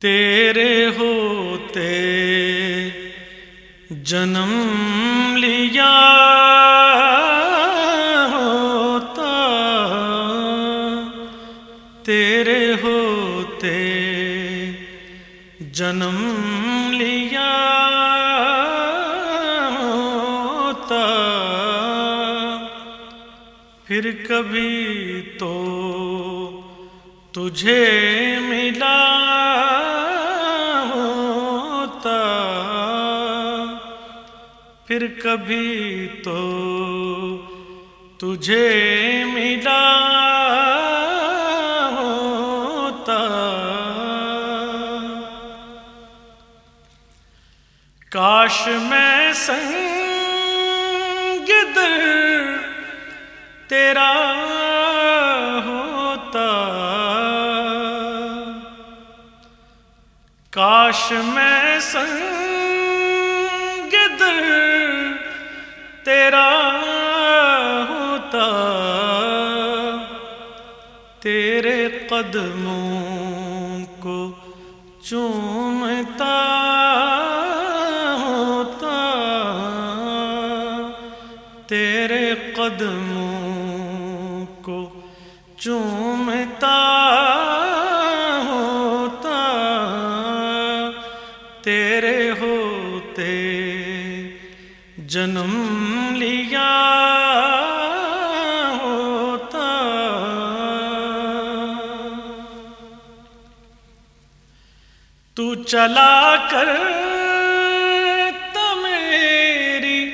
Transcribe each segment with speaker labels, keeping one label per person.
Speaker 1: تیرے ہوتے جنم لیا ہوتا، تیرے ہوتے جنم لیا ہوتا۔ پھر کبھی تو تجھے ملا۔ کبھی تو تجھے ملا ہوتا۔ کاش میں سنگ در تیرا ہوتا۔ کاش میں سنگ در تیرا ہوتا، تیرے قدموں کو چومتا ہوتا، تیرے قدموں کو چومتا ہوتا، تیرے ہوتے جنم تو چلا کر میری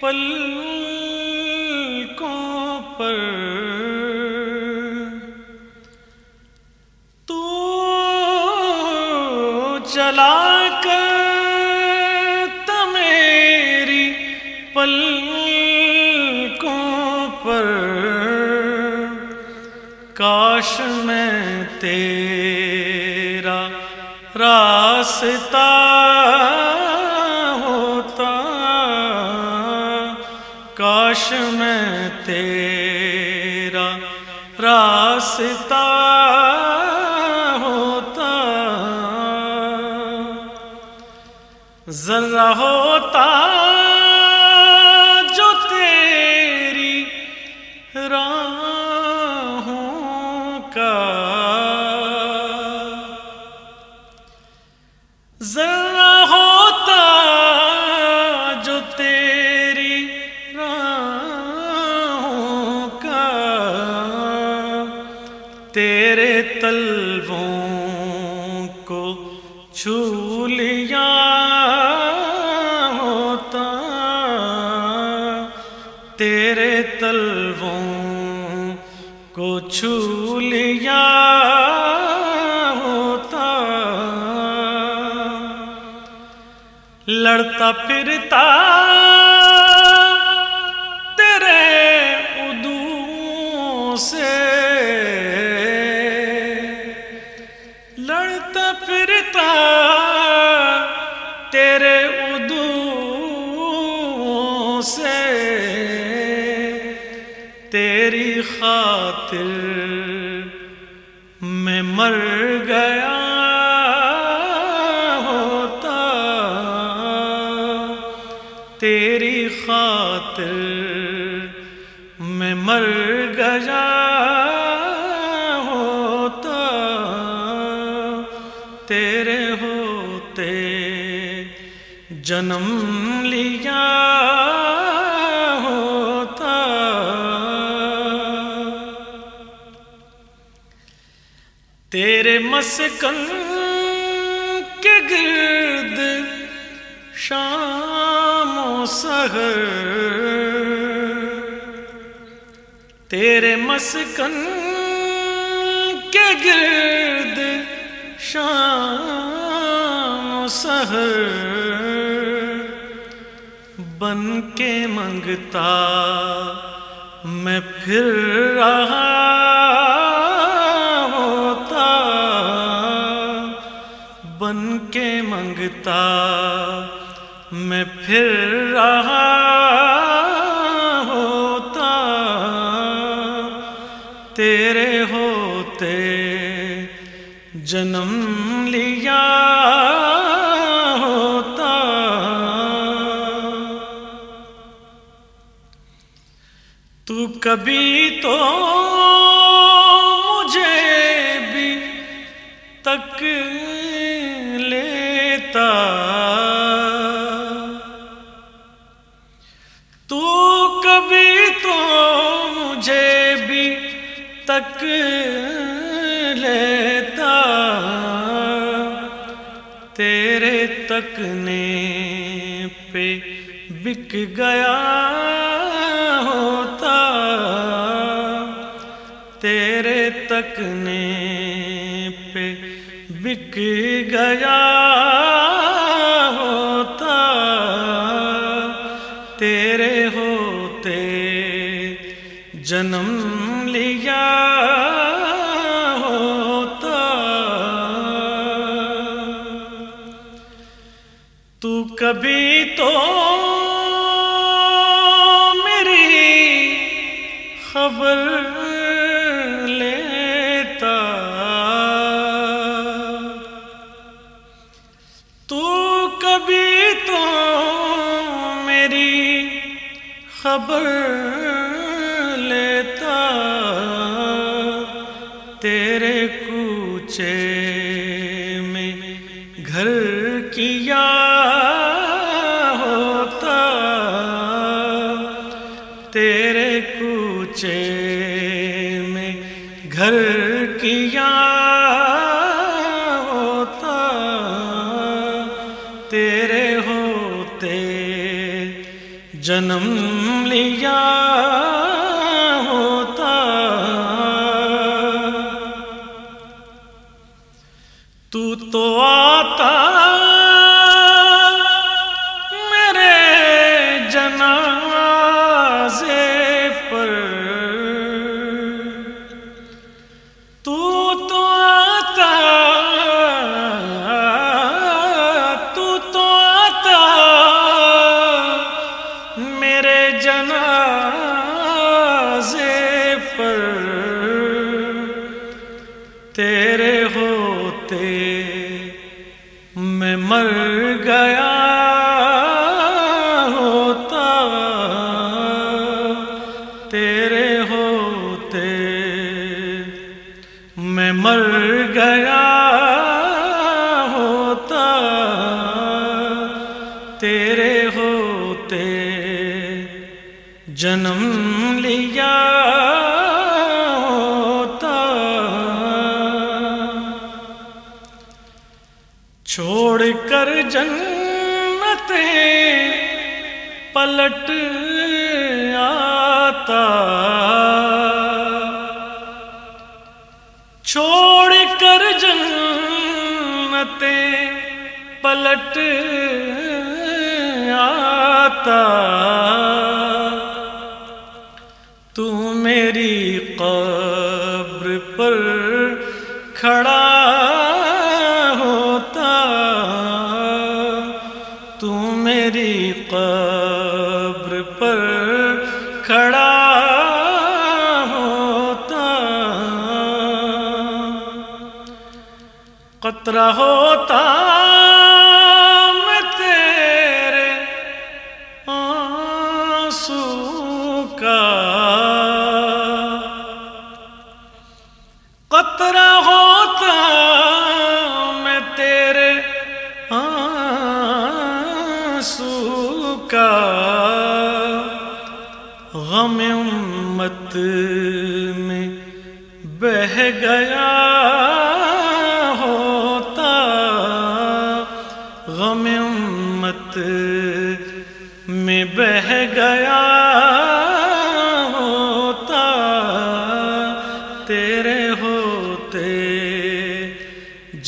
Speaker 1: پل پر۔ تو چلا کر پر۔ کاش میں تیرا واسطہ ہوتا کاش میں تیرا راستہ ہوتا۔ ذرا ہوتا ہوتا تیرے تلووں کو چھو لیا لڑتا پھرتا تیرے ادو سے تیری خاطر میں مر گیا ہوتا تیرے ہوتے جنم لیا ہوتا تیرے مسکن کے گرد شام سہر۔ تیرے مسکن کے گرد شام سہر۔ بن کے منگتا میں پھر رہا ہوتا۔ بن کے منگتا میں پھر رہا ہوتا، تیرے ہوتے جنم لیا ہوتا۔ تو کبھی تو مجھے بھی تک لیتا۔ تیرے تکنے پہ بک گیا ہوتا۔ تیرے تکنے پہ بک گیا ہوتا۔ تیرے ہوتے جنم خبر لیتا۔ تو کبھی تو میری خبر لیتا۔ تیرے کوچے میں گھر کیا ہوتا جنم لیا میں مر گیا ہوتا۔ تیرے ہوتے۔ میں مر گیا ہوتا۔ تیرے ہوتے۔ جنم لیا۔ چھوڑ کر جنت پلٹ آتا چھوڑ کر جنت پلٹ آتا میری قبر پر کھڑا ہوتا۔ قطرہ ہوتا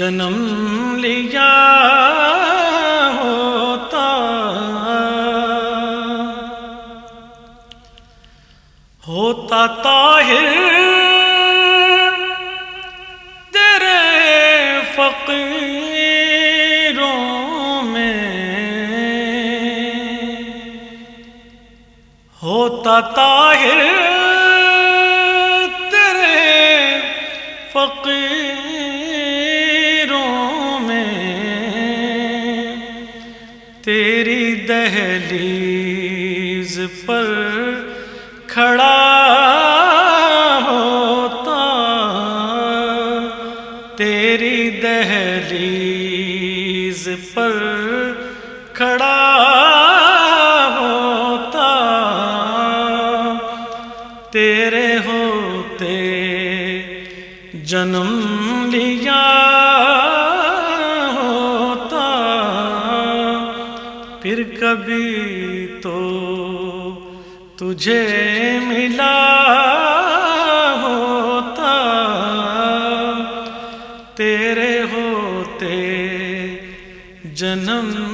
Speaker 1: جنم لیا ہوتا۔ ہوتا طاہر۔ تیرے فقیروں میں۔ ہوتا طاہر۔ تیرے فقیروں دہلیز پر کھڑا ہوتا۔ تیرے ہوتے جنم لیا ہوتا۔ پھر کبھی تو تجھے ملا۔ جنم